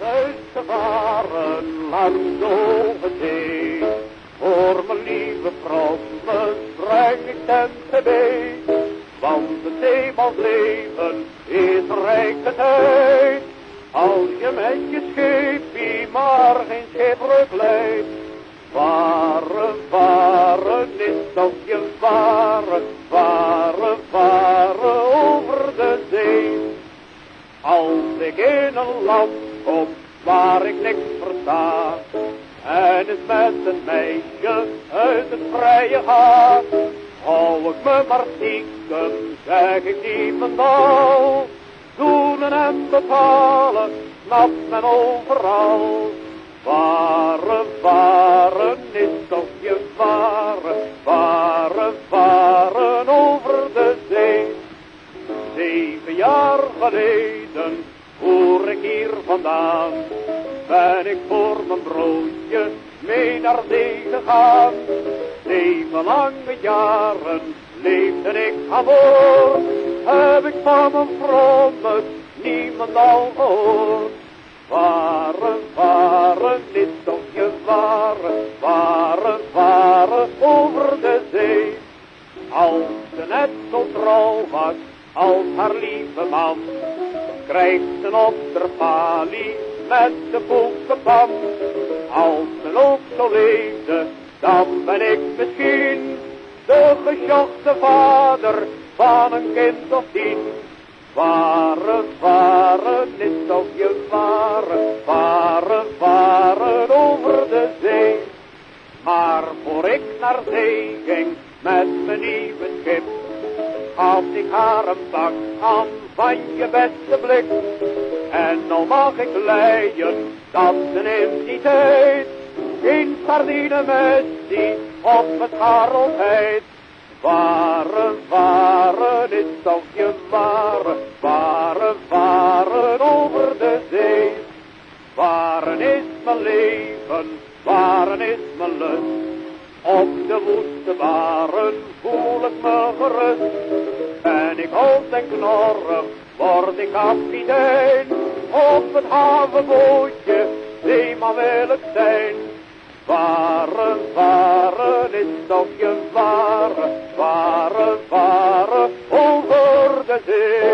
uitgevaren langs de zee. Voor mijn lieve vrouwen breng ik tenten mee. Want het zeemansleven is rijke tijd. Als je met je scheepje maar geen schipbreuk leidt. Varen, varen is toch je varen, varen, varen over de zee. Als ik in een land kom waar ik niks versta. En het met een meisje uit het vrije gaat. Hou ik me maar stiekem, zeg ik niemendal. Doelen en bepalen, snapt men overal. Varen, varen Zeven jaar geleden voer ik hier vandaan, ben ik voor mijn broodje mee naar zee gegaan. Zeven lange jaren leefde ik boord, heb ik van mijn vromen niemand al gehoord. Varen is toch je varen, varen, varen over de zee. Als ze net zo trouw was als haar lieve man, krijgt ze op de palie met de boekenpan. Als ze ook zo dan ben ik misschien de gesjochte vader van een kind of tien. Varen, varen is toch je varen, varen, varen over de zee. Maar voor ik naar zee ging met mijn nieuwe schip, had ik haar een pak aan van je beste blik. En nou mag ik leiden dat ze in die tijd geen sardine met die op het. Varen, varen is toch je varen, varen, varen over de zee. Varen is mijn leven, varen is mijn lust. Op de woeste baren voel ik me gerust groot en knorrig word ik kapitein. Op het havenbootje, zeeman wil ik zijn. Varen, varen, toch stokjes varen, varen, varen, over de zee.